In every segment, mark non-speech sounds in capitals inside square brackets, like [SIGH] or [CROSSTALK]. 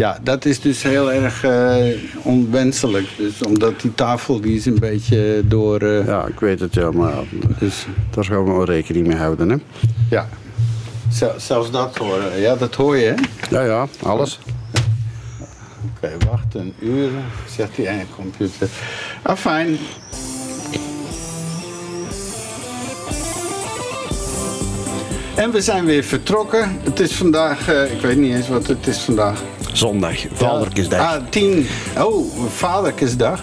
Ja, dat is dus heel erg eh, onwenselijk. Dus omdat die tafel die is een beetje door... eh, Ja, ik weet het ja, maar dus, daar gaan we wel rekening mee houden. Hè? ja. Zel- zelfs dat horen. Ja, dat hoor je, hè? Ja, ja, alles. Oké, wacht een uur, zegt die ene computer. Ah, fijn. En we zijn weer vertrokken. Het is vandaag, eh, ik weet niet eens wat het is vandaag. Zondag, Vaderkesdag. Ah, 10. Oh, Vaderkesdag.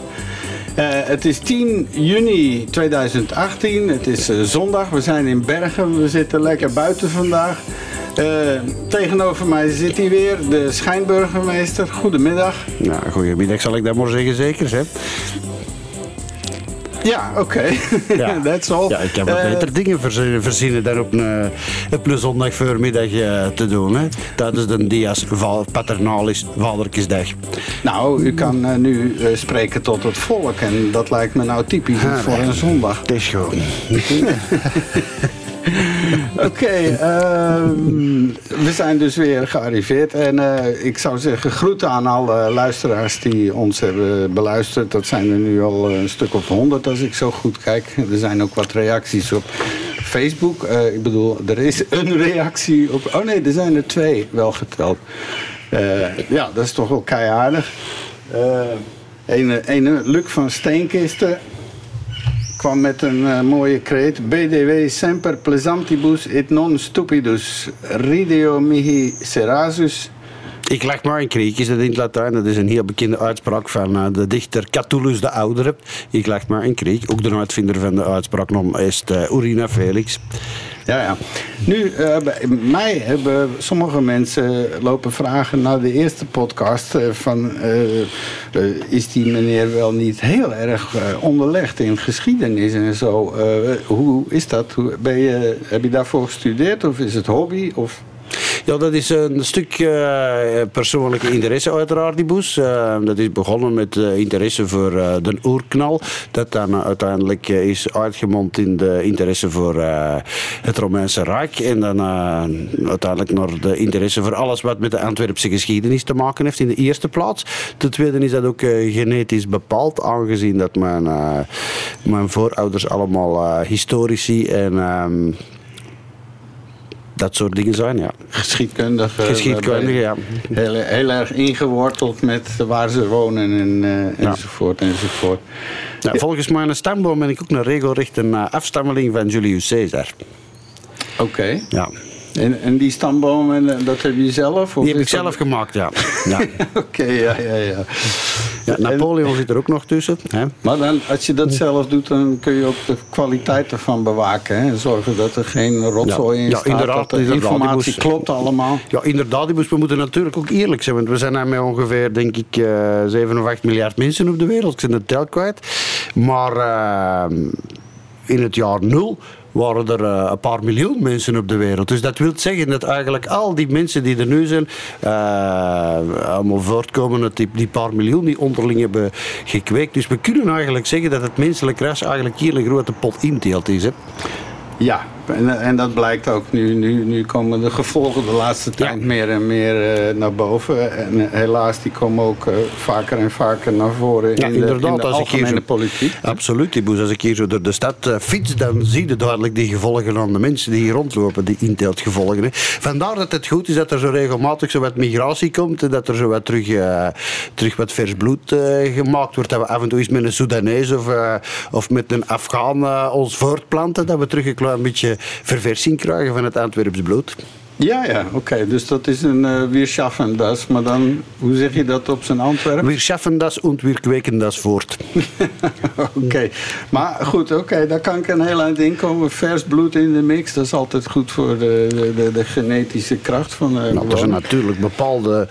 Eh, het is 10 juni 2018. Het is eh, zondag. We zijn in Bergen. We zitten lekker buiten vandaag. Eh, tegenover mij zit hij weer, de schijnburgemeester. Goedemiddag. Nou, goedemiddag zal ik dat maar zeggen, zeker. Hè? Ja, oké. Ja. [LAUGHS] That's all. Ja, ik heb wat Eh, beter dingen verzinnen, verzinnen dan op een, op een zondag voormiddag eh, te doen. Hè? Tijdens de Dias Val- Paternalis Vaderkesdag. nou, u kan eh, nu eh, spreken tot het volk. En dat lijkt me nou typisch Ah, voor een zondag. Het is gewoon. [LAUGHS] [LAUGHS] Oké, ehm, we zijn dus weer gearriveerd. En eh, ik zou zeggen, groeten aan alle luisteraars die ons hebben beluisterd. Dat zijn er nu al een stuk of honderd als ik zo goed kijk. Er zijn ook wat reacties op Facebook. Eh, ik bedoel, er is een reactie op... Oh nee, er zijn er twee wel geteld. Eh, ja, dat is toch wel keihardig. Ene, ene Luc van Steenkisten kwam met een eh, mooie kreet. BDW semper plesantibus et non stupidus. Rideo mihi serasus. Ik lag maar in kriek, is dat in het Latijn. Dat is een heel bekende uitspraak van eh, de dichter Catullus de Oudere. Ik lag maar in kriek. Ook de uitvinder van de uitspraak is eh, Urina Felix. Ja, ja. Nu, eh, bij mij hebben sommige mensen lopen vragen naar de eerste podcast. van, is die meneer wel niet heel erg onderlegd in geschiedenis en zo? Hoe is dat? Hoe, ben je, heb je daarvoor gestudeerd of is het hobby? Of... Ja, dat is een stuk eh, persoonlijke interesse uiteraard, die boes. Eh, dat is begonnen met eh, interesse voor de oerknal. Dat dan uiteindelijk is uitgemond in de interesse voor het Romeinse Rijk. En dan uiteindelijk naar de interesse voor alles wat met de Antwerpse geschiedenis te maken heeft in de eerste plaats. Ten tweede is dat ook genetisch bepaald, aangezien dat mijn, mijn voorouders allemaal historici en... dat soort dingen zijn, ja. Geschiedkundig. eh, Geschiedkundige, ja. Heel, heel erg ingeworteld met waar ze wonen en, eh, Ja. enzovoort enzovoort. Nou, volgens mijn stamboom ben ik ook een regelrechte eh, afstammeling van Julius Caesar. Oké. Ja. En, en die stambomen, eh, dat heb je zelf? Of Die heb ik zelf dat- gemaakt, ja. [LAUGHS] ja. Oké, ja, ja, ja. Ja Napoleon zit er ook nog tussen. Hè. Maar dan, als je dat zelf doet, dan kun je ook de kwaliteit ervan bewaken. Hè? En zorgen dat er geen rotzooi Ja, in ja, staat. inderdaad, dat de informatie moest- klopt allemaal. Ja, inderdaad, we moeten natuurlijk ook eerlijk zijn. Want we zijn met ongeveer, denk ik, eh 7 of 8 miljard mensen op de wereld. Ik ben de tel kwijt. Maar eh, in het jaar nul waren er eh, een paar miljoen mensen op de wereld. Dus dat wil zeggen dat eigenlijk al die mensen die er nu zijn, eh, allemaal voortkomen uit die, paar miljoen die onderling hebben gekweekt. Dus we kunnen eigenlijk zeggen dat het menselijk ras eigenlijk hier een grote pot inteelt is. Hè? Ja, en, en dat blijkt ook nu. Nu, nu komen de gevolgen de laatste tijd meer en meer eh, naar boven. En eh, helaas, die komen ook eh, vaker en vaker naar voren Ja, in de, in inderdaad, de als ik hier zo- politiek. Absoluut. Als ik hier zo door de stad eh, fiets, dan zie je duidelijk die gevolgen aan de mensen die hier rondlopen, die inteeltgevolgen. Hè. Vandaar dat het goed is dat er zo regelmatig zo wat migratie komt en dat er zo wat terug, eh, terug wat vers bloed eh, gemaakt wordt. Dat we af en toe eens met een Soedanees of, eh, of met een Afghaan eh, ons voortplanten, dat we terug een klein beetje verversing krijgen van het Antwerps bloed. Ja, ja, oké. Dus dat is een uh, wir schaffen das. Maar dan, hoe zeg je dat op zijn Antwerp? Wir schaffen das und wir kweken das voort. [LAUGHS] oké. Maar goed, oké, daar kan ik een heel eind in komen. Vers bloed in de mix, dat is altijd goed voor de, de, de, de genetische kracht van de Nou, er zijn natuurlijk bepaalde,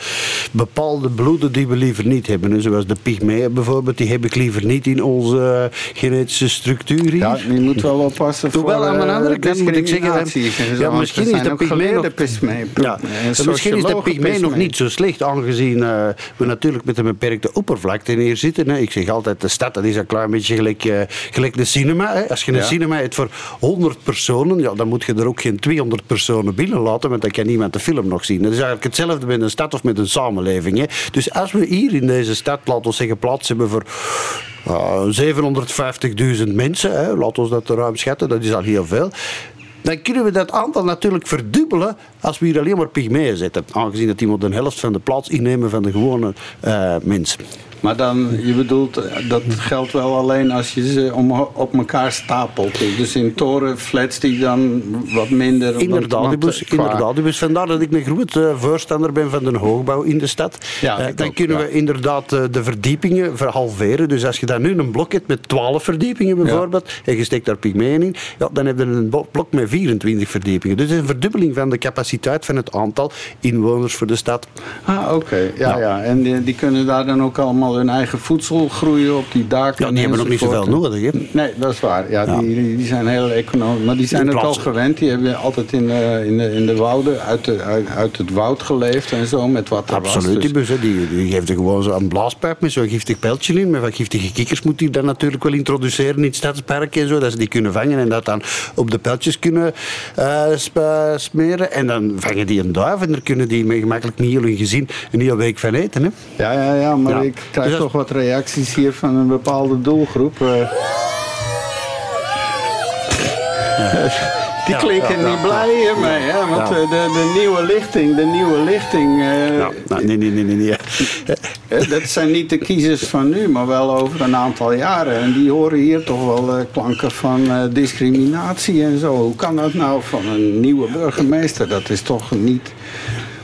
bepaalde bloeden die we liever niet hebben. Zoals de pygmeeën bijvoorbeeld, die heb ik liever niet in onze eh, genetische structuur hier. Ja, je moet wel oppassen Hoewel voor aan de eh, andere kant moet ik zeggen, ja, misschien is de geleerde Pygmee. Ja. En misschien is de pygmee nog niet zo slecht, aangezien uh, we natuurlijk met een beperkte oppervlakte hier zitten. Hè. Ik zeg altijd, de stad dat is een klein beetje gelijk, uh, gelijk de cinema. Hè. Als je een cinema hebt voor 100 personen, ja, dan moet je er ook geen 200 personen binnen laten, want dan kan niemand de film nog zien. Dat is eigenlijk hetzelfde met een stad of met een samenleving. Hè. Dus als we hier in deze stad, laten we zeggen, plaats hebben voor uh, 750.000 mensen, hè, laten we dat ruim schatten, dat is al heel veel dan kunnen we dat aantal natuurlijk verdubbelen als we hier alleen maar pygmeeën zetten. Aangezien dat die maar de helft van de plaats innemen van de gewone uh, mensen. Maar dan, je bedoelt, dat geldt wel alleen als je ze om, op elkaar stapelt. Dus in torenflats die dan wat minder... Inderdaad, dus, inderdaad. Dus vandaar dat ik een groot uh, voorstander ben van de hoogbouw in de stad. Ja, uh, dan kunnen we inderdaad uh, de verdiepingen verhalveren. Dus als je dan nu een blok hebt met 12 verdiepingen bijvoorbeeld, ja. en je steekt daar pygmeeën in, ja, dan heb je een blok met 24 verdiepingen. Dus een verdubbeling van de capaciteit van het aantal inwoners voor de stad. Ah, oké. Okay. Ja, ja, En die, die kunnen daar dan ook allemaal hun eigen voedsel groeien op die daken. Ja, die hebben nog niet zoveel nodig. Hè? Nee, dat is waar. Ja, Die, die zijn heel economisch. Maar die zijn het al gewend. Die hebben altijd in, uh, in, de, in de wouden uit, de, uit, uit, het woud geleefd en zo met wat er Absoluut, was. Dus. Die, die geeft er gewoon zo een blaaspijp met zo'n giftig pijltje in. Met wat giftige kikkers moet hij dan natuurlijk wel introduceren in het stadspark en zo. Dat ze die kunnen vangen en dat dan op de pijltjes kunnen uh, smeren. En dan vangen die een duif en daar kunnen die met gemakkelijk niet heel hun gezin een hele week van eten. Hè? Ja, ja, ja, maar ik krijg dus toch wat reacties hier van een bepaalde doelgroep. Die klinken niet blij hiermee, hè? Want de, de, nieuwe lichting, de nieuwe lichting. Uh, nou, nee, nee, nee, nee. nee. [LAUGHS] dat zijn niet de kiezers van nu, maar wel over een aantal jaren. En die horen hier toch wel uh, klanken van discriminatie en zo. Hoe kan dat nou van een nieuwe burgemeester? Dat is toch niet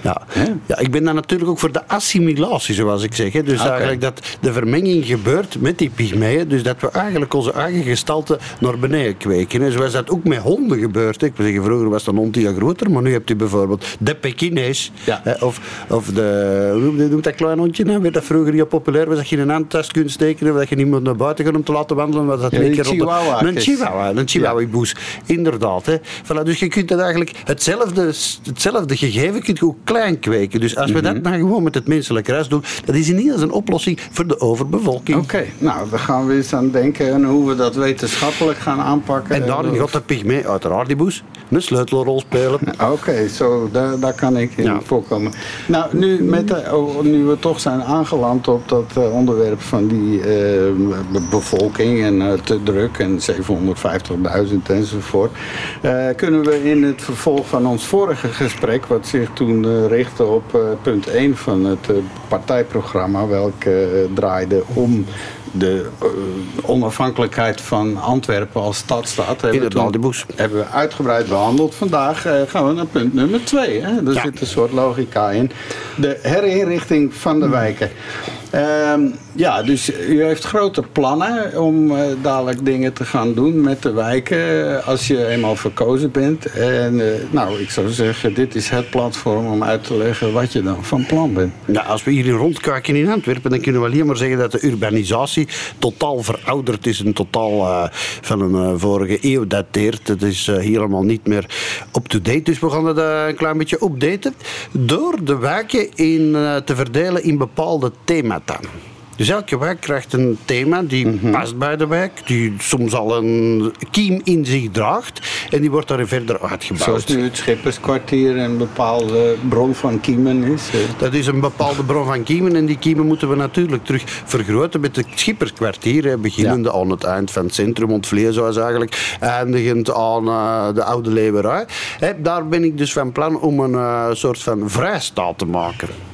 ja. ja, ik ben dan natuurlijk ook voor de assimilatie, zoals ik zeg. Hè. Dus eigenlijk dat de vermenging gebeurt met die pygmeeën. Dus dat we eigenlijk onze eigen gestalte naar beneden kweken. Zoals dat ook met honden gebeurt. Ik wil zeggen, vroeger was de hond hier groter, maar nu hebt u bijvoorbeeld de Pekinees. Hè, of, of de, hoe noemt dat klein hondje nou? Werd dat vroeger heel populair was, dat je in een handtas kunt steken, dat je niemand naar buiten gaat om te laten wandelen. Was dat ja, een chihuahua. Een chihuahua, een chihuahua-boes. Inderdaad. Hè. Voilà, dus je kunt dat eigenlijk hetzelfde, hetzelfde gegeven kunt je ook klein kweken. Dus als we dat dan gewoon met het menselijk ras doen, dat is niet als een oplossing voor de overbevolking. Oké, nou, dan gaan we eens aan denken en hoe we dat wetenschappelijk gaan aanpakken. En daarin gaat de pygmee uiteraard die boes een sleutelrol spelen. [LAUGHS] Oké, zo, daar, daar kan ik in voorkomen. Nou, nu, met de, oh, nu we toch zijn aangeland op dat uh, onderwerp van die uh, bevolking en uh, te druk en 750.000 enzovoort, kunnen we in het vervolg van ons vorige gesprek, wat zich toen richtte op punt 1 van het partijprogramma, welke draaide om de uh, onafhankelijkheid van Antwerpen als stadstaat hebben, we hebben we uitgebreid behandeld. Vandaag uh, gaan we naar punt nummer twee. Hè? Er zit een soort logica in. De herinrichting van de wijken. Ehm, ja, dus u heeft grote plannen om uh, dadelijk dingen te gaan doen met de wijken eh, als je eenmaal verkozen bent. En nou, ik zou zeggen, dit is het platform om uit te leggen wat je dan van plan bent. Ja, als we hier in rondkijken in Antwerpen, dan kunnen we alleen maar zeggen dat de urbanisatie totaal verouderd is en totaal van een vorige eeuw dateert. Het is helemaal niet meer up-to-date, dus we gaan het een klein beetje updaten door de wijken in, te verdelen in bepaalde thema's. Dus elke wijk krijgt een thema die mhm. past bij de wijk, die soms al een kiem in zich draagt en die wordt daar verder uitgebouwd. Zoals nu het Schipperskwartier een bepaalde bron van kiemen is. Dat is een bepaalde bron van kiemen en die kiemen moeten we natuurlijk terug vergroten met het Schipperskwartier, beginnende aan het eind van het centrum Ontvleezois eigenlijk, eindigend aan uh, de Oude Leeuwerij. daar ben ik dus van plan om een uh, soort van vrijstaat te maken.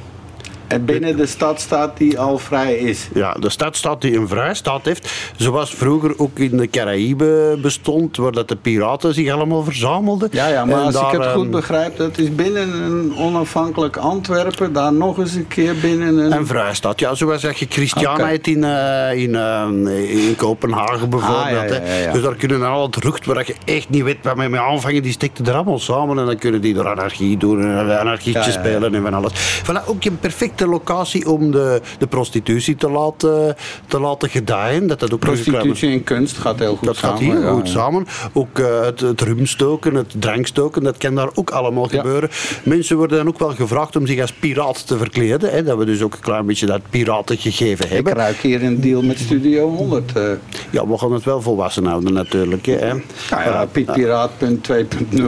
En binnen de stadstaat die al vrij is. Ja, de stadstaat die een vrijstaat heeft. Zoals vroeger ook in de Caraïbe bestond, waar dat de piraten zich allemaal verzamelden. Ja, ja maar als ik het goed ehm, begrijp, dat is binnen een onafhankelijk Antwerpen, daar nog eens een keer binnen een... Een vrijstaat, ja. Zoals je Christianheid in, uh, in, uh, in Kopenhagen bijvoorbeeld. Ah, ja, ja, dus daar kunnen dan al het rucht waar je echt niet weet waarmee mee aanvangen, die stikten er allemaal samen en dan kunnen die door anarchie doen en anarchietjes spelen en van alles. Voilà, ook een perfect perfecte locatie om de, de prostitutie te laten, te laten gedijen. Dat dat ook Prostitutie en kunst gaat heel goed dat samen. gaat heel ja, goed ja. samen. Ook eh, het, het rumstoken, het drankstoken, dat kan daar ook allemaal Ja. gebeuren. Mensen worden dan ook wel gevraagd om zich als piraat te verkleden. Hè, dat we dus ook een klein beetje dat piratengegeven Ik hebben. ruik hier een deal met Studio 100. eh. Ja, we gaan het wel volwassen houden natuurlijk. Hè. Nou ja, Piet Piraat punt 2.0. [LAUGHS]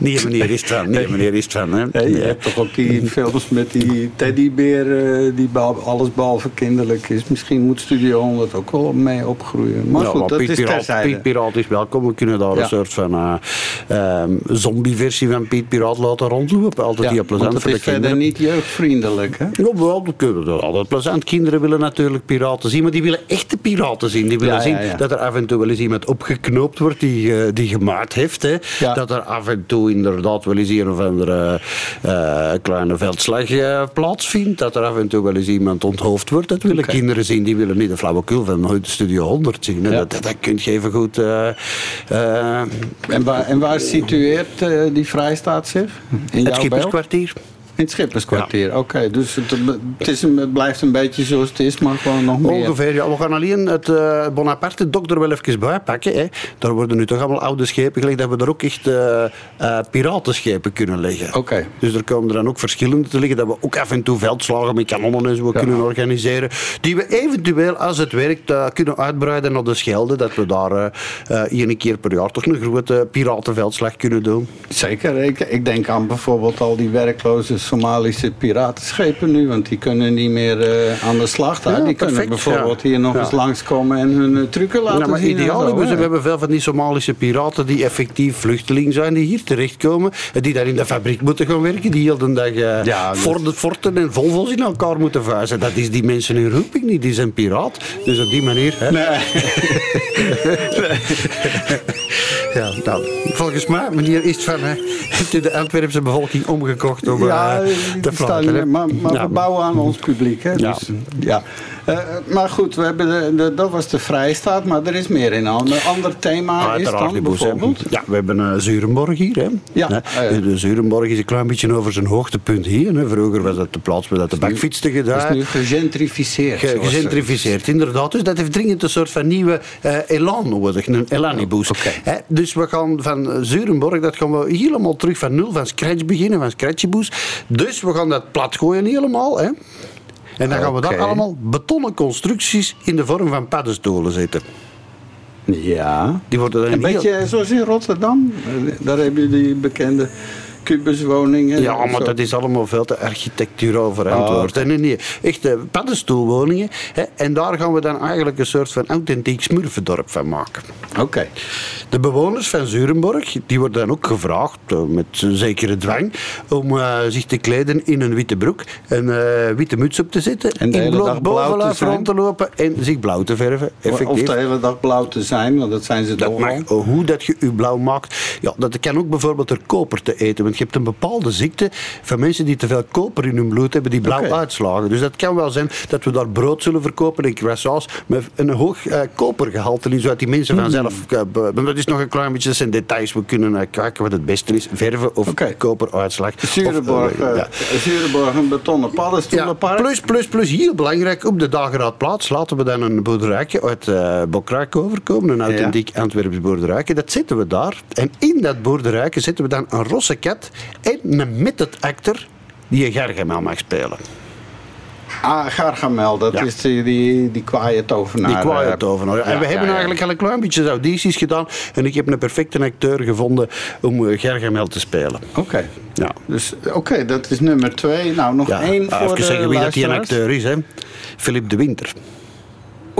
nee, meneer is het van. Nee, meneer is het van. Hè. Je hebt toch ook die films met die teddybeer eh, die alles behalve kinderlijk is. Misschien moet Studio 100 ook wel mee opgroeien. Maar Ja, goed, maar dat Piet is Piraat, terzijde. Piet Piraat is welkom. We kunnen daar Ja. een soort van eh, ehm, zombie-versie van Piet Piraat laten rondlopen. Altijd Ja, heel plezant voor de is verder kinderen. niet jeugdvriendelijk. Hè? Ja, wel, dat kunnen we altijd plezant. Kinderen willen natuurlijk piraten zien, maar die willen echte piraten zien. Die willen zien dat er af en toe wel eens iemand opgeknoopt wordt die, eh, die gemaakt heeft. Hè. Dat er af en toe inderdaad wel eens een of andere eh, kleine veldslag plaatsvindt. Dat er af en toe wel eens iemand onthoofd wordt. Dat willen kinderen zien. Die willen niet de flauwekul van nooit Studio 100 zien. Ja. Dat, dat, dat kun je even goed... eh, eh, En waar, en waar situeert die vrijstaat zich? In het jouw. In het Schipperskwartier, oké. Dus het, het, is een, het blijft een beetje zoals het is, maar gewoon nog meer. Ongeveer, ja. We gaan alleen het eh Bonaparte dok er wel even bij pakken. Hè. Daar worden nu toch allemaal oude schepen gelegd, dat we daar ook echt eh, piratenschepen kunnen leggen. Oké. Dus er komen er dan ook verschillende te liggen, dat we ook af en toe veldslagen met kanonnen en zo kunnen organiseren. Die we eventueel, als het werkt, kunnen uitbreiden naar de Schelde. Dat we daar één keer per jaar toch een grote piratenveldslag kunnen doen. Zeker, ik, ik denk aan bijvoorbeeld al die werkloze Somalische piratenschepen nu, want die kunnen niet meer eh, aan de slag daar. Ja, die kunnen bijvoorbeeld ja. hier nog Ja. eens langskomen en hun uh, trucken laten Ja, maar zien. en ideaal zo, we hebben veel van die Somalische piraten die effectief vluchteling zijn, die hier terechtkomen, en die daar in de fabriek moeten gaan werken, die heel de dag Forden, Forten en Volvo's in elkaar moeten vuizen. Dat is die mensen in roeping niet, die zijn piraat. Dus op die manier... Hè, Nee. [LAUGHS] ja, nou, volgens mij, meneer is van, hè, u de Antwerpse bevolking omgekocht om Ja, [LAUGHS] te hier, maar, maar Ja. we bouwen aan ons publiek. Hè? Dus, ja. Eh, maar goed, we hebben de, de- dat was de Vrijstaat, maar er is meer in. Een ander thema is dan bijvoorbeeld... Ja, we hebben uh, Zurenborg hier. Hè. Ja, Hè. eh. de Zurenborg is een klein beetje over zijn hoogtepunt hier. Hè. Vroeger was dat de plaats waar dat de bakfietsten Dat gedaan. is nu gegentrificeerd. Ge- Gecentrificeerd, inderdaad. Dus dat heeft dringend een soort van nieuwe eh, elan nodig, een elaniboost. Oké. Hè, Dus we gaan van Zurenborg, dat gaan we helemaal terug van nul, van scratch beginnen, van scratchyboost. Dus we gaan dat plat gooien helemaal. Hè. En dan gaan we Oké. allemaal betonnen constructies in de vorm van paddenstoelen zetten. Ja. Die worden dan Een heel- beetje zoals in Rotterdam. Eh, Daar heb je die bekende kubuswoningen. Ja, maar dat is allemaal veel te architecturaal verantwoord. Ah, Nee, nee, echte paddenstoelwoningen. Hè, en daar gaan we dan eigenlijk een soort van authentiek smurfendorp van maken. Oké. De bewoners van Zurenborg die worden dan ook gevraagd, eh, met een zekere dwang, om eh, zich te kleden in een witte broek, een eh, witte muts op te zetten, En de in te bovenlijf rond te lopen en zich blauw te verven. Of Effectief. de hele dag blauw te zijn, want dat zijn ze toch oh, hoe dat je je blauw maakt, ja, dat kan ook bijvoorbeeld door koper te eten. Want je hebt een bepaalde ziekte van mensen die te veel koper in hun bloed hebben, die blauw uitslagen. Dus dat kan wel zijn dat we daar brood zullen verkopen en croissants met een hoog eh, kopergehalte in, zodat die mensen Hmm. vanzelf... eh, maar dat is nog een klein beetje, dat zijn details. We kunnen eh, kijken wat het beste is, verven of koperuitslag. Zurenborg, eh, eh, ja. Zurenborg een betonnen Ja, paddenstoelenpark. plus, plus, plus, heel belangrijk, op de Dageraadplaats laten we dan een boerderijtje uit uh, Bokraak overkomen, een authentiek Antwerps boerderijtje. Dat zetten we daar. En in dat boerderijtje zetten we dan een rosse kat en een method actor die een gargamel mag spelen. Ah, Gargamel, dat Ja. is die, die, die kwaaie tovenaar. Die kwaaie eh, tovenaar. En we ja, hebben ja. eigenlijk al een klein beetje audities gedaan en ik heb een perfecte acteur gevonden om eh, Gargamel te spelen. Oké. Ja. Dus oké, dat is nummer twee. Nou, nog één voor even de zeggen wie dat die een acteur is, hè. Philip de Winter.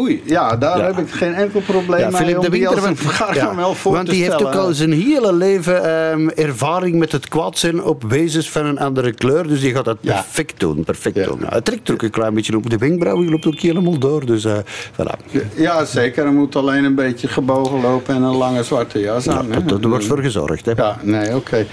Oei, ja, daar Ja. heb ik geen enkel probleem Ja, mee Philip om de Winter. [LAUGHS] voor want die heeft ook al zijn hele leven ehm, ervaring met het kwaad zijn op wezens van een andere kleur. Dus die gaat dat perfect doen. Perfect doen. Het trekt ook een klein beetje op de wenkbrauw. Die loopt ook helemaal door. Dus eh voilà. Ja, zeker. Er moet alleen een beetje gebogen lopen en een lange zwarte jas Ja, aan. dat, dat wordt voor gezorgd. Hè. Ja, nee, oké.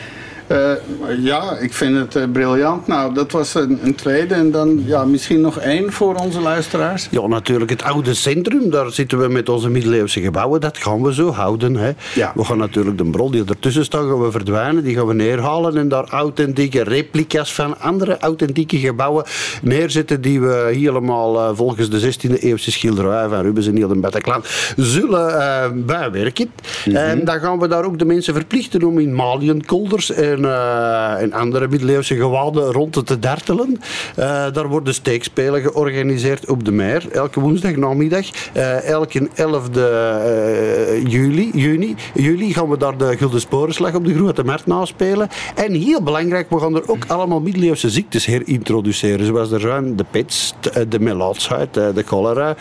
Eh, ja, ik vind het uh, briljant. Nou, dat was een, een, tweede. En dan ja, misschien nog één voor onze luisteraars. Ja, natuurlijk het oude centrum. Daar zitten we met onze middeleeuwse gebouwen. Dat gaan we zo houden. Hè. Ja. We gaan natuurlijk de brol die ertussen staat, gaan we verdwijnen. Die gaan we neerhalen en daar authentieke replica's van andere authentieke gebouwen neerzetten. Die we helemaal uh, volgens de 16e eeuwse schilderij van Rubens en Niel de Bataclan zullen bijwerken. Mm -hmm. En dan gaan we daar ook de mensen verplichten om in maliënkolders en, uh, en andere middeleeuwse gewaden rond te dartelen. Uh, daar worden steekspelen georganiseerd op de Meer, elke woensdag namiddag. Uh, elke 11e juli, juni, juli gaan we daar de Gulden Sporenslag op de Grote Markt naspelen. En heel belangrijk, we gaan er ook allemaal middeleeuwse ziektes herintroduceren. Zoals de ruim, de pits, de melaatsheid, de cholera.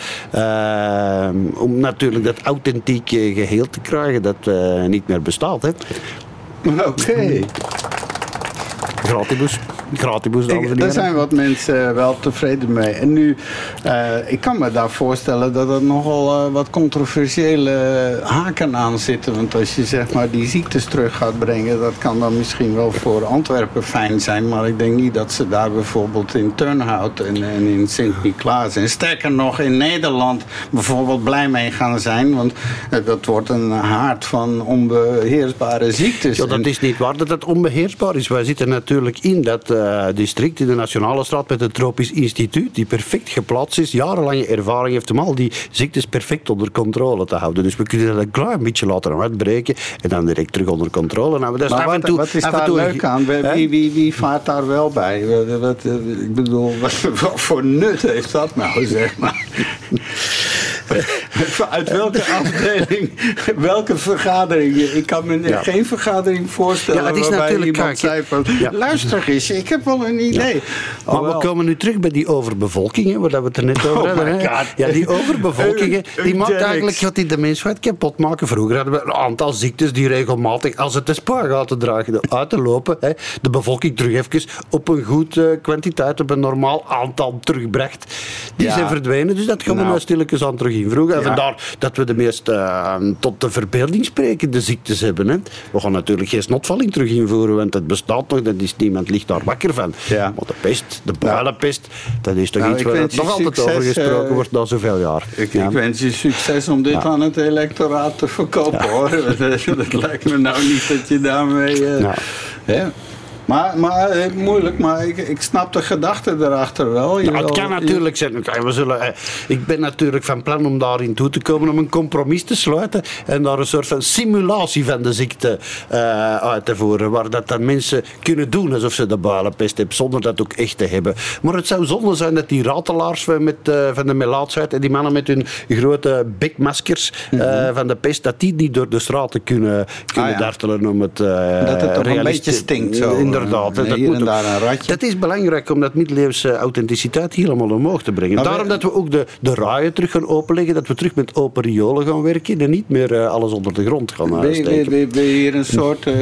om natuurlijk dat authentieke geheel te krijgen dat niet meer bestaat. Hè. Oké. Okay. Gratibus. Gratibus, heren. Daar zijn wat mensen wel tevreden mee. En nu, uh, ik kan me daar voorstellen dat er nogal uh, wat controversiële haken aan zitten. Want als je zeg maar die ziektes terug gaat brengen, dat kan dan misschien wel voor Antwerpen fijn zijn. Maar ik denk niet dat ze daar bijvoorbeeld in Turnhout en, en in Sint-Niklaas en sterker nog in Nederland bijvoorbeeld blij mee gaan zijn. Want uh, dat wordt een haard van onbeheersbare ziektes. Ja, dat is niet waar dat het onbeheersbaar is. Wij zitten natuurlijk in dat uh, district in de Nationale Straat met het Tropisch Instituut, die perfect geplaatst is, jarenlange ervaring heeft om al die ziektes perfect onder controle te houden. Dus we kunnen dat een klein beetje laten uitbreken en dan direct terug onder controle. Dat is maar wat, toe, wat is daar toe, leuk aan? Wie, wie, wie vaart daar wel bij? Wat, wat, ik bedoel, wat, [LAUGHS] wat voor nut heeft dat nou, zeg maar? [LAUGHS] Uit welke afdeling, welke vergadering? Ik kan me ja. geen vergadering voorstellen ja, het is waarbij natuurlijk, iemand zei van... Ja. luister eens, ik heb wel een idee. Maar oh, we komen nu terug bij die overbevolking, hè, waar we het er net over oh hadden. Hè. Ja, die overbevolking, [LAUGHS] die maakt eigenlijk wat die de mensheid kapot maken. Vroeger hadden we een aantal ziektes die regelmatig, als het de spuigaten dragen, uit te lopen, hè, de bevolking terug even op een goed uh, kwantiteit, op een normaal aantal terugbracht. Die zijn verdwenen, dus dat gaan we nou, nou stilletjes aan terug En vandaar dat we de meest uh, tot de verbeelding sprekende ziektes hebben. Hè. We gaan natuurlijk geen snotvalling terug invoeren, want het bestaat nog, dat is, niemand ligt daar wakker van. Ja. Maar de pest, de builenpest, dat is toch nou, iets waar het nog altijd over gesproken uh, wordt na zoveel jaar. Ik, ik, wens je succes om dit aan het electoraat te verkopen hoor. [LAUGHS] dat lijkt me nou niet dat je daarmee... Uh, hè? Maar, maar eh, moeilijk, maar ik, ik snap de gedachte erachter wel. Nou, het kan natuurlijk zijn. We zullen, eh, ik ben natuurlijk van plan om daarin toe te komen om een compromis te sluiten en daar een soort van simulatie van de ziekte uh, uit te voeren. Waar dat dan mensen kunnen doen alsof ze de builenpest hebben, zonder dat ook echt te hebben. Maar het zou zonde zijn dat die ratelaars met, uh, van de melaatsheid en die mannen met hun grote bekmaskers mm -hmm. van de pest, dat die niet door de straten kunnen, kunnen ah, ja. dartelen om het. dat het toch een beetje stinkt zo inderdaad. dat, hier en daar een ratje. dat is belangrijk om dat middeleeuwse authenticiteit helemaal omhoog te brengen. Nou, Daarom dat we ook de, de raaien terug gaan openleggen, dat we terug met open riolen gaan werken en niet meer uh, alles onder de grond gaan wil, steken. Wil, je hier een soort uh,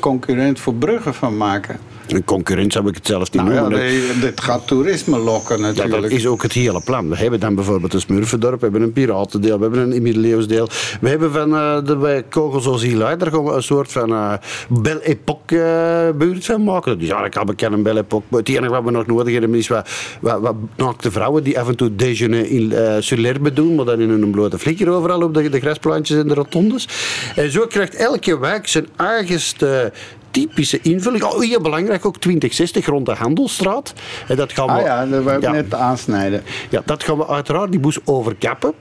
concurrent voor bruggen van maken? Een concurrent zou ik het zelfs niet nou, noemen. Ja, dit gaat toerisme lokken natuurlijk. Ja, dat is ook het hele plan. We hebben dan bijvoorbeeld een Smurfendorp, we hebben een piratendeel, we hebben een middeleeuws deel. We hebben van uh, de bij Kogels daar gaan we een soort van uh, Belle Époque uh, buurt van maken. Dus ja, ik kan bekend een Belle Époque. Maar het enige wat we nog nodig hebben is wat, wat, wat naakte vrouwen die af en toe déjeuner in uh, sur l'herbe doen, maar dan in een blote flikker overal op de, de grasplantjes en de rotondes. En zo krijgt elke wijk zijn eigenste typische invulling. Oh, heel belangrijk ook 2060 rond de Handelstraat. En dat gaan we, ah ja, dat wou ik ja, net aansnijden. Ja, dat gaan we uiteraard die boes overkappen.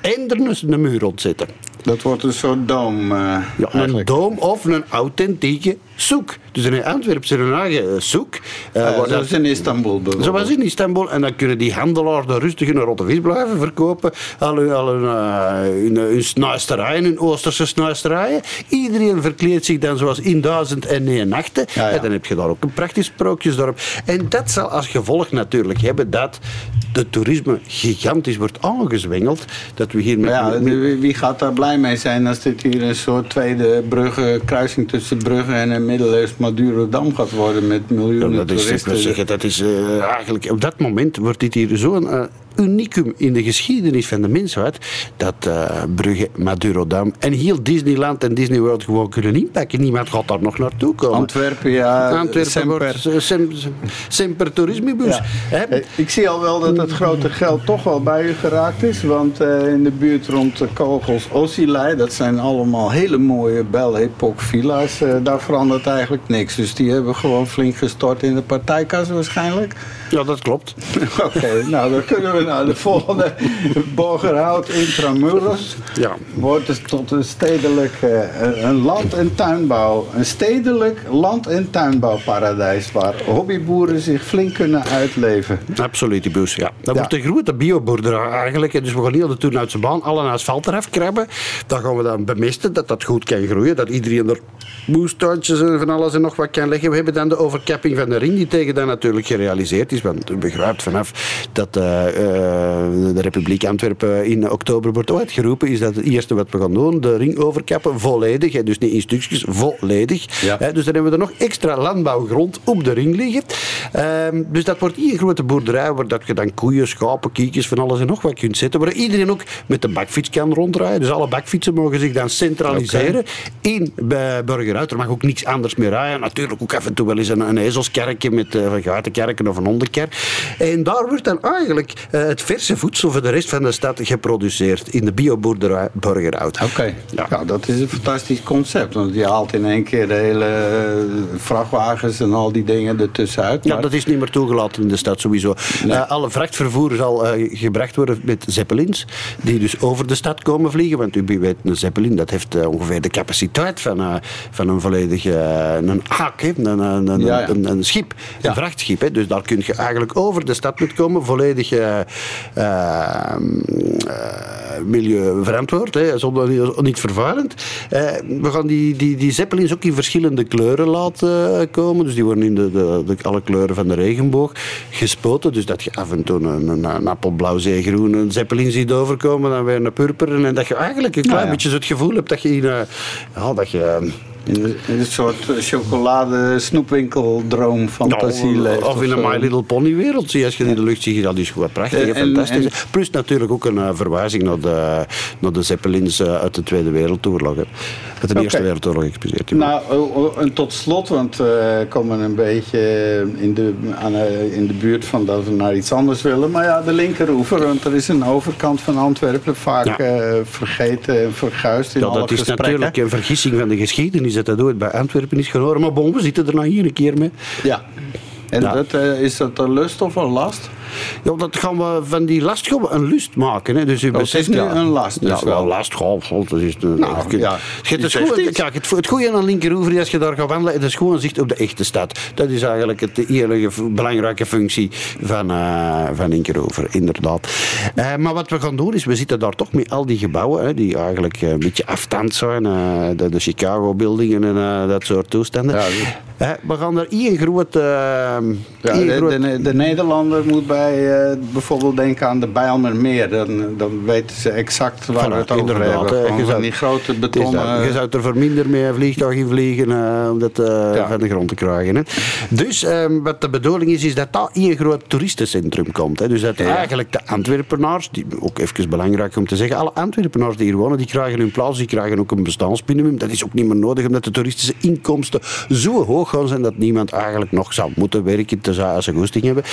En er een muur rondzetten. Dat wordt een soort doom. Uh, ja, een doom of een authentieke soek. Dus in Antwerpen er een eigen soek. Uh, uh, zoals in Istanbul bijvoorbeeld. Zoals in Istanbul. En dan kunnen die handelaars rustig een rotte vis blijven verkopen. Al hun, al hun, uh, hun, hun snuisterijen, hun Oosterse snuisterijen. Iedereen verkleedt zich dan zoals in duizend en één nachten. Ja, ja. En dan heb je daar ook een prachtig sprookjesdorp. En dat zal als gevolg natuurlijk hebben dat de toerisme gigantisch wordt aangezwengeld. Dat we hier met, ja, wie gaat daar blij mee zijn als dit hier een soort tweede brugge, kruising tussen Brugge en een middeleeuws Madurodam gaat worden met miljoenen ja, dat is, dat uh, eigenlijk, op dat moment wordt dit hier zo'n uh, unicum in de geschiedenis van de mensheid dat uh, Brugge, Madurodam en heel Disneyland en Disney World gewoon kunnen inpakken. Niemand gaat daar nog naartoe komen. Antwerpen, ja. Antwerpen semper. wordt uh, sem, semper toerismebus. Ja. Ik zie al wel dat het grote geld toch wel bij u geraakt is, want uh, in de buurt rond de kogels Ossilei, dat zijn allemaal hele mooie Belle Epoque villa's, daar verandert eigenlijk niks. Dus die hebben gewoon flink gestort in de partijkas waarschijnlijk. Ja, dat klopt. [LAUGHS] Oké, nou dan kunnen we naar de volgende. Borgerhout Intramuros ja. wordt dus tot een stedelijk uh, een land- en tuinbouw. Een stedelijk land- en tuinbouwparadijs waar hobbyboeren zich flink kunnen uitleven. Absoluut, die bus, ja. Dat ja. wordt een grote bioboerderij eigenlijk. Dus we gaan heel de toen uit zijn baan alle asfalt eraf krabben. Dan gaan we dan bemisten, dat dat goed kan groeien. Dat iedereen er moestuintjes en van alles en nog wat kan leggen. We hebben dan de overkapping van de ring, die tegen dat natuurlijk gerealiseerd is. Want u begrijpt vanaf dat uh, de Republiek Antwerpen in oktober wordt uitgeroepen, is dat het eerste wat we gaan doen. De ring overkappen, volledig. Dus niet in stukjes, volledig. Ja. Dus dan hebben we er nog extra landbouwgrond op de ring liggen. Uh, dus dat wordt hier een grote boerderij, waar dat je dan koeien, schapen, kiekjes, van alles en nog wat kunt zetten. Waar iedereen ook met de bakfiets kan ronddraaien. Dus alle bakfietsen mogen zich dan centraliseren okay. in Burgeruit. Er mag ook niks anders meer rijden. Natuurlijk ook af en toe wel eens een, een ezelskerkje met uh, van geitenkerken of een hondenkerk. En daar wordt dan eigenlijk uh, het verse voedsel voor de rest van de stad geproduceerd in de bioboerderij Burgerhout. Oké, okay. ja. nou, dat is een fantastisch concept. Want je haalt in één keer de hele uh, vrachtwagens en al die dingen ertussenuit. Maar... Ja, dat is niet meer toegelaten in de stad sowieso. Nee. Uh, alle vrachtvervoer zal gebracht worden met zeppelins, die dus over de stad komen vliegen. Want u weet, een zeppelin dat heeft ongeveer de capaciteit van, van een volledige een haak, een, een, een, ja, ja. een, een schip, een vrachtschip. Hè. Dus daar kun je eigenlijk over de stad moet komen, volledig uh, uh, milieuverantwoord, hè, zonder, niet vervuilend. we gaan die, die, die zeppelins ook in verschillende kleuren laten komen, dus die worden in de, de, de, alle kleuren van de regenboog gespoten, dus dat je af en toe een, een, een appelblauw, zeegroen, een zeppelin ziet overkomen, dan weer een purperen, en dat je eigenlijk een klein ja, ja. beetje het gevoel hebt dat je in, ja, dat je in een soort chocolade snoepwinkeldroom fantasie leeft. Of, in een My Little Pony wereld. Zie, als je in de lucht ziet, dat is gewoon prachtig en, fantastisch. En, Plus natuurlijk ook een uh, verwijzing naar de, naar de Zeppelins uit de Tweede Wereldoorlog. Uit de okay. Eerste Wereldoorlog. Nou, oh, en tot slot, want we uh, komen een beetje in de, aan, in de buurt van dat we naar iets anders willen. Maar ja, de linkeroever, want er is een overkant van Antwerpen vaak ja. vergeten en verguisd in ja, alle dat is gesprekken. natuurlijk een vergissing van de geschiedenis dat dat ooit bij Antwerpen is genomen. Maar bon, we zitten er nou hier een keer mee. Ja. En Ja. dat, eh, is dat een lust of een last? Ja, dat gaan we van die last gaan we een lust maken. Hè. Dus u Oh, het is nu ja. een last dus ja, wel. last. Goh, goh, dat is de, Nou, ja, het, kijk, het, het goede aan linkeroever is als je daar gaat wandelen, het is gewoon zicht op de echte stad. Dat is eigenlijk het, v- belangrijke functie van, eh van linkeroever, inderdaad. Eh, maar wat we gaan doen is, we zitten daar toch met al die gebouwen, hè, die eigenlijk een beetje afstand zijn. de, de Chicago-buildingen en dat soort toestanden. Ja, we gaan er één groot... eh, Ja, de, groot- de, de Nederlander moet bij eh, bijvoorbeeld denken aan de Bijlmermeer. Dan, dan weten ze exact waar Voilà, we het over hebben. Je zou- die grote betonnen... Je zou er voor minder met een vliegtuig in vliegen eh, om dat Ja. van de grond te krijgen. Hè. Dus ehm, wat de bedoeling is, is dat dat een groot toeristencentrum komt. Hè. Dus dat Ja. eigenlijk de Antwerpenaars, die, ook even belangrijk om te zeggen, alle Antwerpenaars die hier wonen, die krijgen hun plaats, die krijgen ook een bestaansminimum. Dat is ook niet meer nodig, omdat de toeristische inkomsten zo hoog gaan zijn dat niemand eigenlijk nog zou moeten werken, tenzij ze goesting hebben.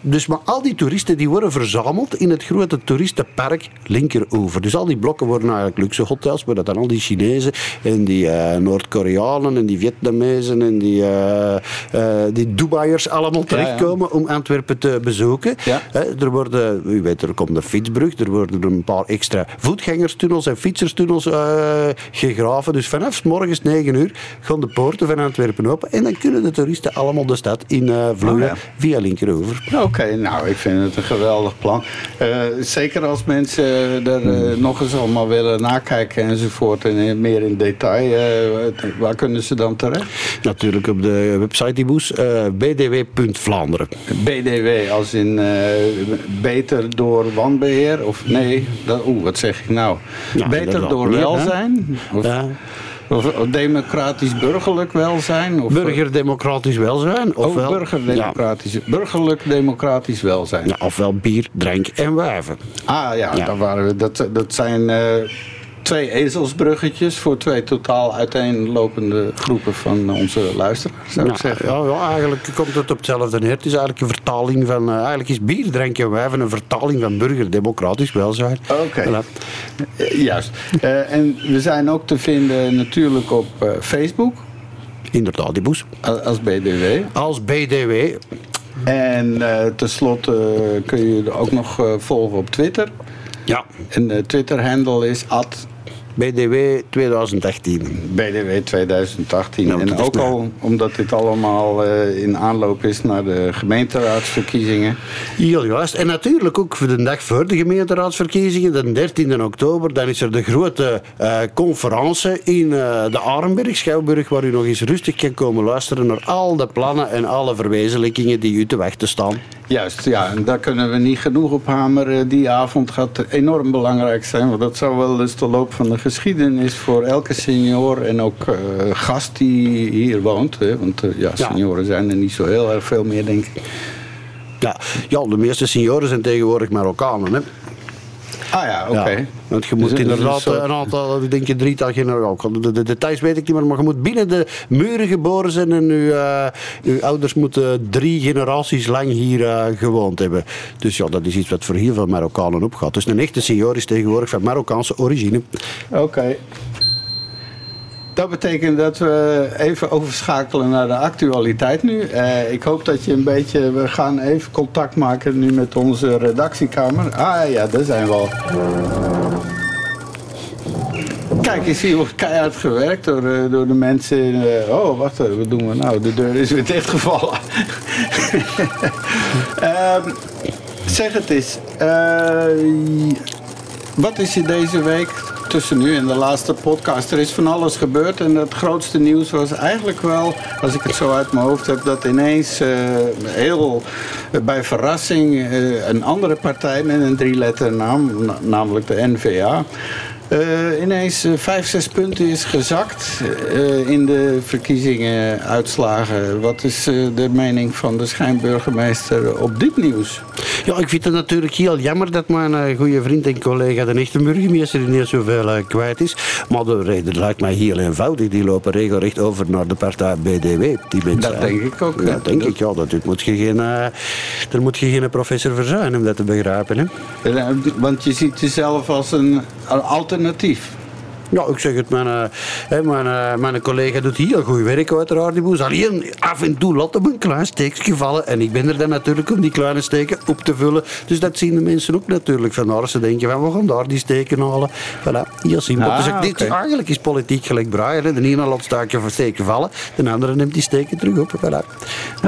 Dus maar al die toeristen die worden verzameld in het grote toeristenpark Linkeroever. Dus al die blokken worden eigenlijk luxe hotels, waar dat dan al die Chinezen en die eh, Noord-Koreanen en die Vietnamezen en die, eh, eh, die Dubaiers allemaal terechtkomen om Antwerpen te bezoeken. Ja. Er worden, u weet, er komt een fietsbrug, er worden een paar extra voetgangerstunnels en fietserstunnels gegraven. Dus vanaf morgens 9 uur gaan de poorten van Antwerpen open en dan kunnen de toeristen allemaal de stad in eh vloeien Oh ja. via Linkeroever. Oké, nou, ik vind het een geweldig plan. Eh, zeker als mensen er eh, nog eens allemaal willen nakijken enzovoort en eh, meer in detail. eh, waar kunnen ze dan terecht? Natuurlijk op de website die boes, eh, bdw.vlaanderen. BDW als in eh, beter door wanbeheer? Of nee, dat, oeh, wat zeg ik nou? Ja, beter door welzijn? Of, Ja. Of, of democratisch-burgerlijk welzijn? Of, Burgerdemocratisch welzijn. Oh, Ofwel, burgerdemocratisch, burgerlijk-democratisch welzijn. ja, ofwel bier, drank en wijven. Ah ja, Ja. daar waren we. Dat, dat zijn eh, twee ezelsbruggetjes voor twee totaal uiteenlopende groepen van onze luisteraars, zou ik zeggen. ja, ja, eigenlijk komt het op hetzelfde neer. Het is eigenlijk een vertaling van... eh, eigenlijk is bier, drank en wijven een vertaling van burgerdemocratisch welzijn. Oké. Voilà. Eh, Juist. Eh, en we zijn ook te vinden natuurlijk op eh, Facebook Inderdaad, die boes. als BDW. Als BDW. En tenslotte kun je ook nog volgen op Twitter. Ja. En de Twitter-handle is at BDW 2018. BDW 2018. Nou, en ook al omdat dit allemaal eh, in aanloop is naar de gemeenteraadsverkiezingen. Heel juist. En natuurlijk ook voor de dag voor de gemeenteraadsverkiezingen, de 13 oktober, dan is er de grote eh, conferentie in eh, de Arenberg, Schouwburg, waar u nog eens rustig kan komen luisteren naar al de plannen en alle verwezenlijkingen die u te wachten staan. Juist, ja, en daar kunnen we niet genoeg op hameren. Die avond gaat enorm belangrijk zijn, want dat zou wel eens de loop van de geschiedenis voor elke senior en ook eh, gast die hier woont. Hè, want eh, ja, Ja. senioren zijn er niet zo heel erg veel meer, denk ik. Ja, ja de meeste senioren zijn tegenwoordig Marokkanen. Hè? Ah ja, oké. Ja, want je moet Dus- inderdaad een aantal, ik denk je drietal generaties. De, de details weet ik niet meer, maar je moet binnen de muren geboren zijn en uw, eh, uw ouders moeten drie generaties lang hier eh, gewoond hebben. Dus ja, dat is iets wat voor heel veel Marokkanen opgaat. Dus een echte senior is tegenwoordig van Marokkaanse origine. Oké. Dat betekent dat we even overschakelen naar de actualiteit nu. Eh, ik hoop dat je een beetje... We gaan even contact maken nu met onze redactiekamer. Ah ja, daar zijn we al. Kijk, eens hier wordt keihard gewerkt door, eh, door de mensen. eh, oh, wacht wat doen we nou? De deur is weer dichtgevallen. [LAUGHS] Ehm, zeg het eens. wat is je deze week tussen nu en de laatste podcast? Er is van alles gebeurd en het grootste nieuws was eigenlijk wel, als ik het zo uit mijn hoofd heb, dat ineens eh, heel eh, bij verrassing eh, een andere partij met een drie-letter naam, na- namelijk de NVA. Eh, ineens eh, vijf, zes punten is gezakt eh, in de verkiezingen uitslagen. Wat is eh, de mening van de schijnburgemeester op dit nieuws? Ja, ik vind het natuurlijk heel jammer dat mijn goede vriend en collega, de echte burgemeester, niet zoveel kwijt is. Maar de reden lijkt mij heel eenvoudig. Die lopen regelrecht over naar de partij BDW. Die mensen, Dat denk ik ook, Ja, ja. denk ik, ja. Dat, moet je geen, daar moet je geen professor voor zijn om dat te begrijpen. Hè. Want je ziet jezelf als een een alternatief. Ja, ik zeg het, mijn, eh, hè, mijn, eh, mijn collega doet heel goed werk uiteraard, die boes. Alleen af en toe laat hem een klein steekje vallen. En ik ben er dan natuurlijk om die kleine steken op te vullen. Dus dat zien de mensen ook natuurlijk van als ze denken van we gaan daar die steken halen. Voilà, heel simpel. Ah, dus ik, dit, eigenlijk is politiek gelijk braaien. hè. De ene laat steken voor steken vallen, de andere neemt die steken terug op. Voilà.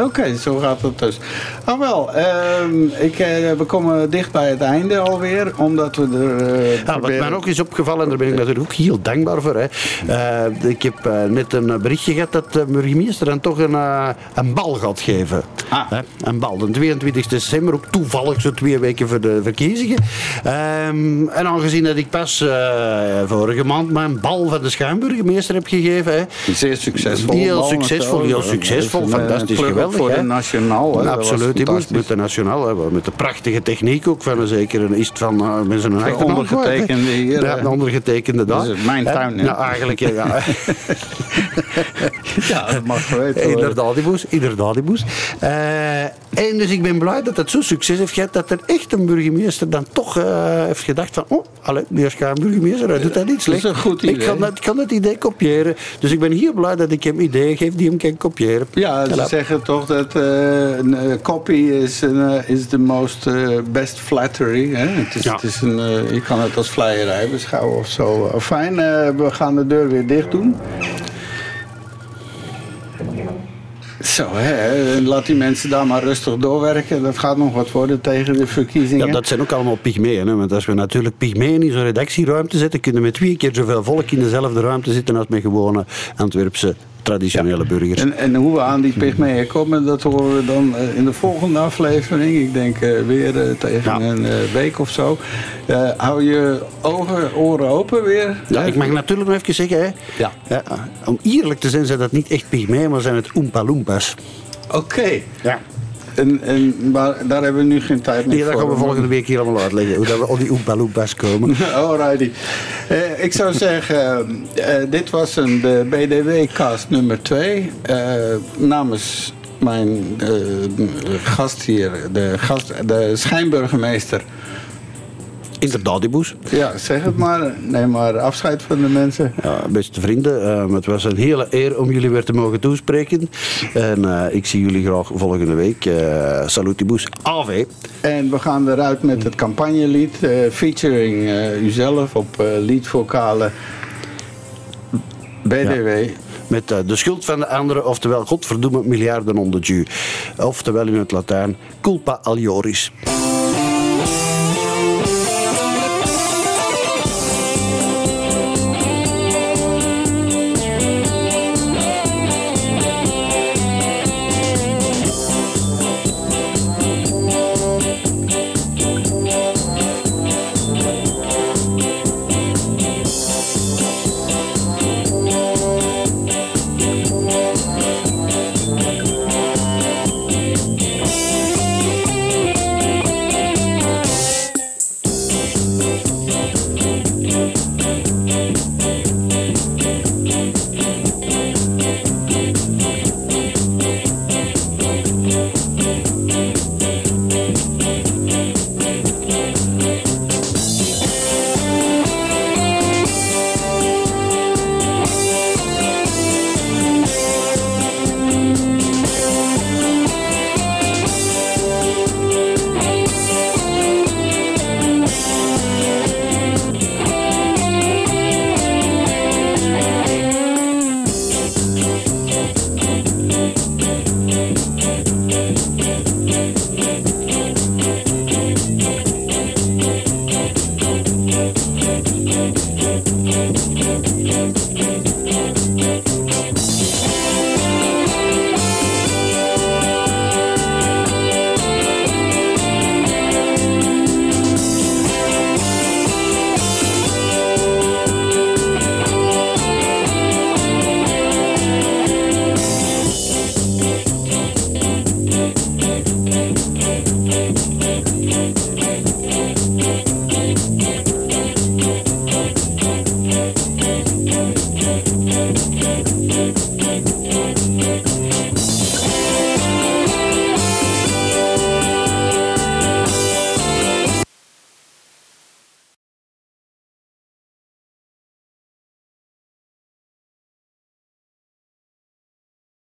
Oké, zo gaat het dus. Ah wel, ehm, ik, eh, we komen dicht bij het einde alweer, omdat we er... eh, Ja, wat mij ook is opgevallen, en daar ben ik natuurlijk ook heel dankbaar voor. Hè. Eh, ik heb eh, net een berichtje gehad dat de burgemeester dan toch een, eh, een bal gaat geven. Ah. Hè, een bal. De 22 december, ook toevallig zo twee weken voor de verkiezingen. Ehm, en aangezien dat ik pas eh, vorige maand mijn bal van de schuimburgemeester heb gegeven. Hè, Zeer succesvol. Heel succesvol, heel succesvol, een, eh, fantastisch, geweldig, voor de Nationaal. Hè? Absoluut, die moest fantastisch. met de nationaal. Met de prachtige techniek ook van een zekere is het van uh, zijn achternaam. ondergetekende hier, Ja, ondergetekende daar. Mijn tuin? Nou, eigenlijk, ja. ja. [LAUGHS] Dat mag geweten worden. inderdaad, die boes. Inderdaad, die boes. Eh, en dus ik ben blij dat het zo succes heeft gehad dat er echt een burgemeester dan toch eh, heeft gedacht van, oh, allee, die is burgemeester, hij doet dat niet slecht. Dat is een goed Ik idee. kan dat, ik kan dat idee kopiëren. Dus ik ben heel blij dat ik hem ideeën geef die hem kan kopiëren. Ja, ze zeggen toch dat eh, een copy is, is the most best flattery. Hè? Het is, Ja. het is een, je kan het als vleierij beschouwen of zo. Fijn, eh, we gaan de deur weer dicht doen. Zo, hè, laat die mensen daar maar rustig doorwerken. Dat gaat nog wat worden tegen de verkiezingen. Ja, dat zijn ook allemaal pygmeeën. Hè? Want als we natuurlijk pygmeeën in zo'n redactieruimte zetten, kunnen we twee keer zoveel volk in dezelfde ruimte zitten als met gewone Antwerpse traditionele burgers. En, en hoe we aan die pygmeeën komen, dat horen we dan eh, in de volgende aflevering. Ik denk eh, weer eh, tegen Ja. een week of zo. Hou je ogen, oren open weer. Ja, ik mag natuurlijk nog even zeggen, hè. Ja. Ja, om eerlijk te zijn zijn dat niet echt pygmeeën, maar zijn het Oompa Loompas. Oké. Ja. En, en, maar daar hebben we nu geen tijd meer Nee, dat voor. gaan we volgende week hier allemaal uitleggen. Hoe dat we op die Oompa Loompas komen. [LAUGHS] Alrighty. Eh, ik zou zeggen, eh, dit was een de BDW-cast nummer 2. namens mijn eh, gast hier, de, gast, de schijnburgemeester. Inderdaad, die boes. Ja, zeg het maar. Neem maar afscheid van de mensen. Ja, beste vrienden, eh, het was een hele eer om jullie weer te mogen toespreken. En eh, ik zie jullie graag volgende week. Uh, Salutibus AV. En we gaan eruit met het campagnelied, featuring uzelf op liedvokalen BDW. Met de schuld van de anderen, oftewel godverdomme miljarden onder Oftewel in het Latijn, culpa alioris.